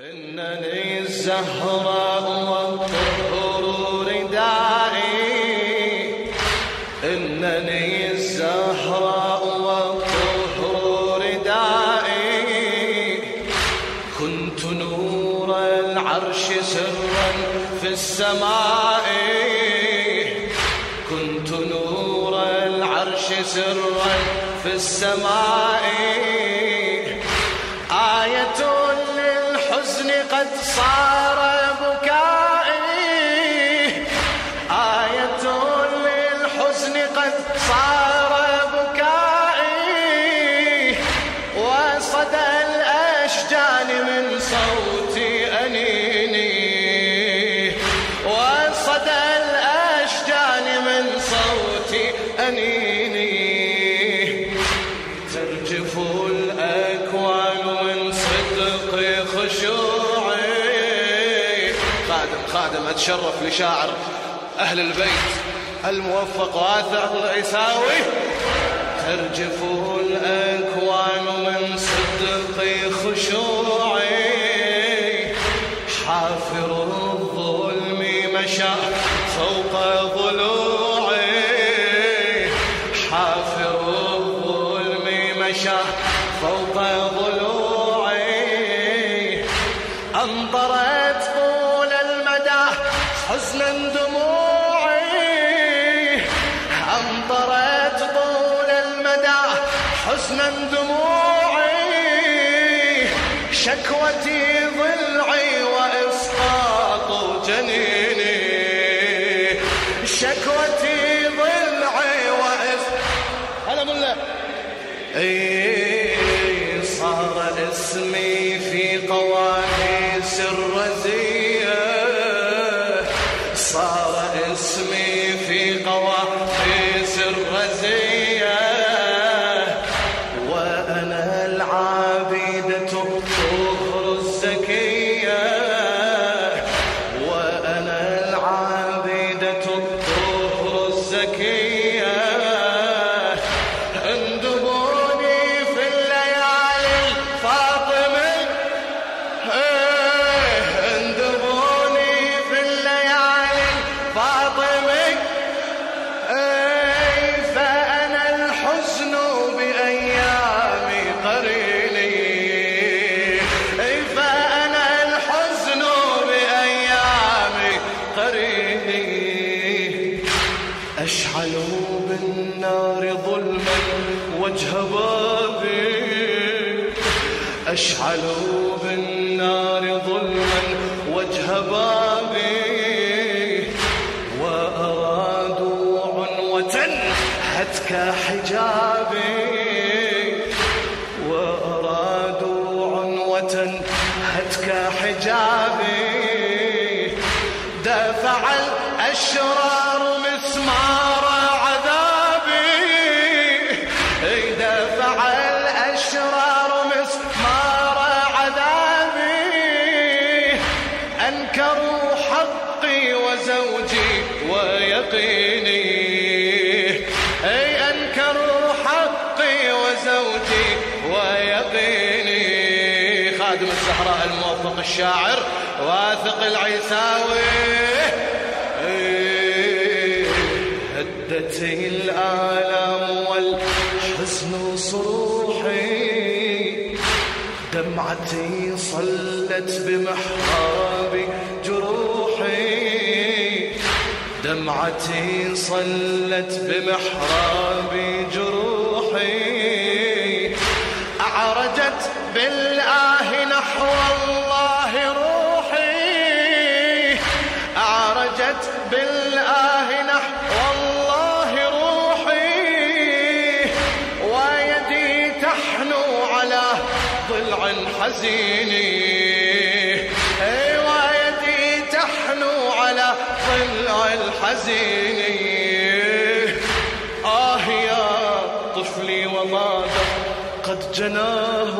إنني الزهراء والطهور ردائي إنني الزهراء والطهور ردائي كنت نور العرش سرا في السماء. كنت نور العرش سرا في السماء. صار بكائي آية للحزن قد صار خادم خادم أتشرف لشاعر أهل البيت الموفق واثق العساوي ترجف الأكوان من صدق خشوعي. حافر الظلم مشى فوق ضلوعي. حافر الظلم مشى فوق ضلوعي. أنظرت طول المدى حزنا دموعي شكوتي ضلعي وإسقاط جنيني. شكوتي ضلعي وإسقاط هلا ملا اي صار اسمي في قوانيس الرزية صار أشعلوا بالنار ظلما وجه بابي. أشعلوا بالنار ظلما وجه بابي. وأرادوا عنوة هتك حجابي. وأرادوا عنوة هتك حجابي. دفع الأشرار أنكروا حقي وزوجي ويقيني. أي أنكروا حقي وزوجي ويقيني. خادم الزهراء الموفق الشاعر واثق العيساوي. هدت الآلام والحزن صروحي دمعتي صلت بمحراب جروحي. دمعتي صلت بمحراب جروحي. أعرجت بالآه نحو الله روحي. أعرجت بالآه ضلع حزين إي ويدي تحنو على ضلع الحزين آه يا طفلي وماذا قد جناه.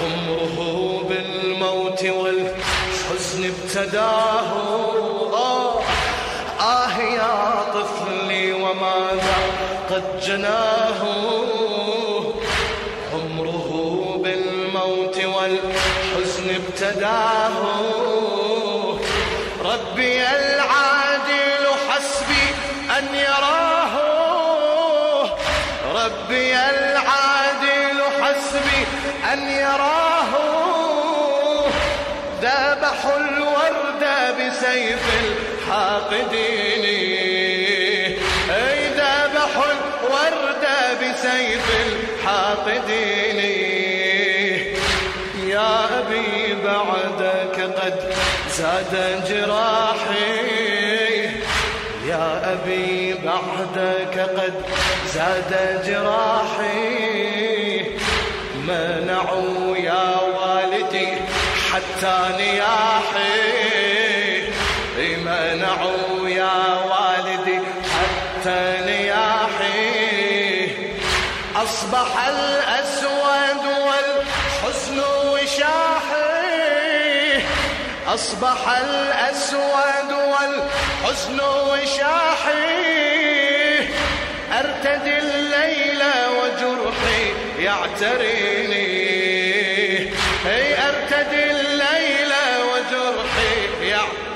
عمره بالموت والحزن ابتداه. آه, آه يا طفلي وماذا قد جناه. والحزن والحزن ابتداه. ربي العادل، حسبي أن يراه. ربي العادل، حسبي أن يراه. ذبحوا الورد بسيف الحاقدين. اي ذبحوا الورد بسيف الحاقدين. يا أبي بعدك قد زاد جراحي. يا أبي بعدك قد زاد جراحي. منعوا يا والدي حتى نياحي. منعوا يا والدي حتى نياحي. أصبح الأسود أصبح الأسود والحزن وشاحي. أرتدي الليل وجرحي يعتريني. أي أرتدي الليل وجرحي يعتريني